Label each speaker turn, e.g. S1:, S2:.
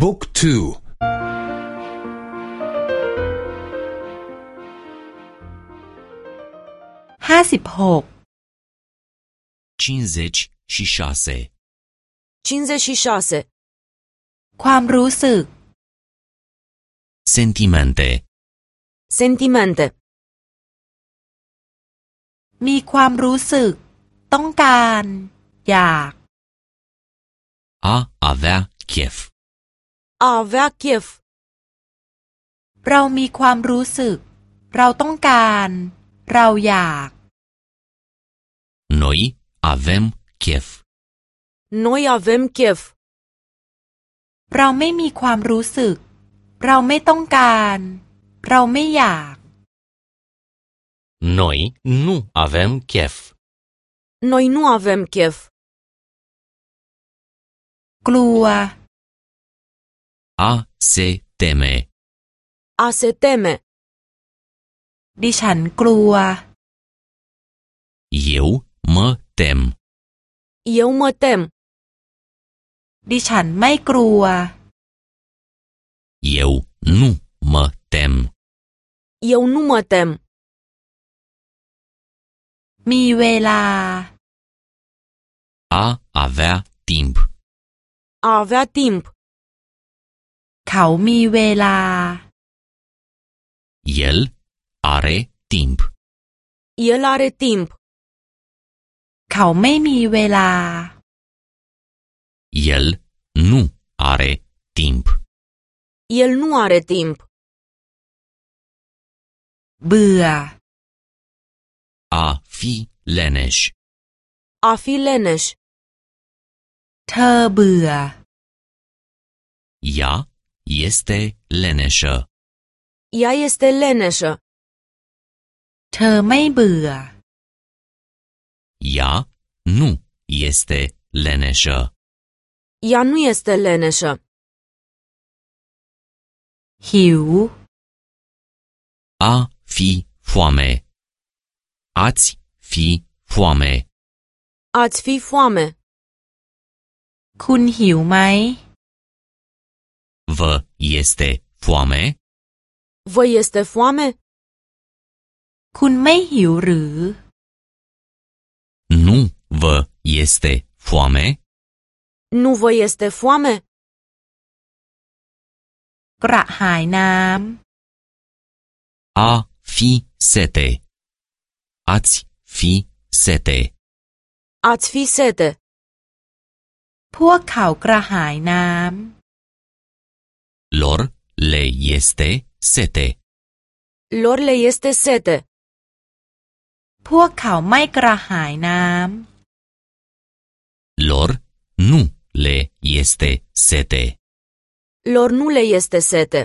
S1: บุ๊กทู
S2: ห้าสิบหก
S3: 56
S4: 56.
S2: ความรู้สึก
S3: Sentimente
S4: Sentimente.
S2: มีความรู้สึก ต้องการ อยาก
S3: A avea chef
S4: A avea chef.
S2: เรามีความรู้สึก เราต้องการ เราอยาก
S3: Noi avem chef
S4: Noi avem chef.
S2: เราไม่มีความรู้สึก เราไม่ต้องการ เราไม่อยาก
S3: Noi nu avem chef
S4: Noi nu avem chef.
S2: กลัว
S3: A se teme
S4: A se teme.
S2: ดิฉันกลัว
S3: Eu mă tem
S4: Eu mă tem.
S2: ดิฉันไม่กลัว
S3: Eu nu mă tem
S4: Eu nu mă tem.
S2: มีเวลา
S3: A avea timp
S4: A avea timp.
S2: เขามีเวลา
S3: El are timp
S4: El are timp.
S2: เขาไม่มีเวลา
S3: El nu are timp
S4: El nu are timp.
S2: เบื่อ
S3: A fi leneș
S4: A fi leneș.
S2: เธอเบื่อ
S3: Ea este leneșă
S4: Ea este leneșă.
S2: เธอไม่เบื่อ
S3: Ea nu este leneșă
S4: Ea nu este leneșă.
S2: หิว
S3: A fi foame Ați fi foame
S4: Ați fi foame.
S2: คุณหิวไหม
S3: Vă este foame?
S4: Vă este foame?
S2: คุณไม่หิวหรือ
S3: Nu vă este foame?
S4: Nu vă este foame?
S2: กระหายน้
S3: A fi sete Ați fi sete
S4: Ați fi sete. ำ
S2: พวกเขากระหายน้
S3: Lor le este sete
S4: Lor le este sete. ำ
S2: พวกเขาไม่กระหายน้
S3: Lor nu le este sete
S4: Lor nu le este sete.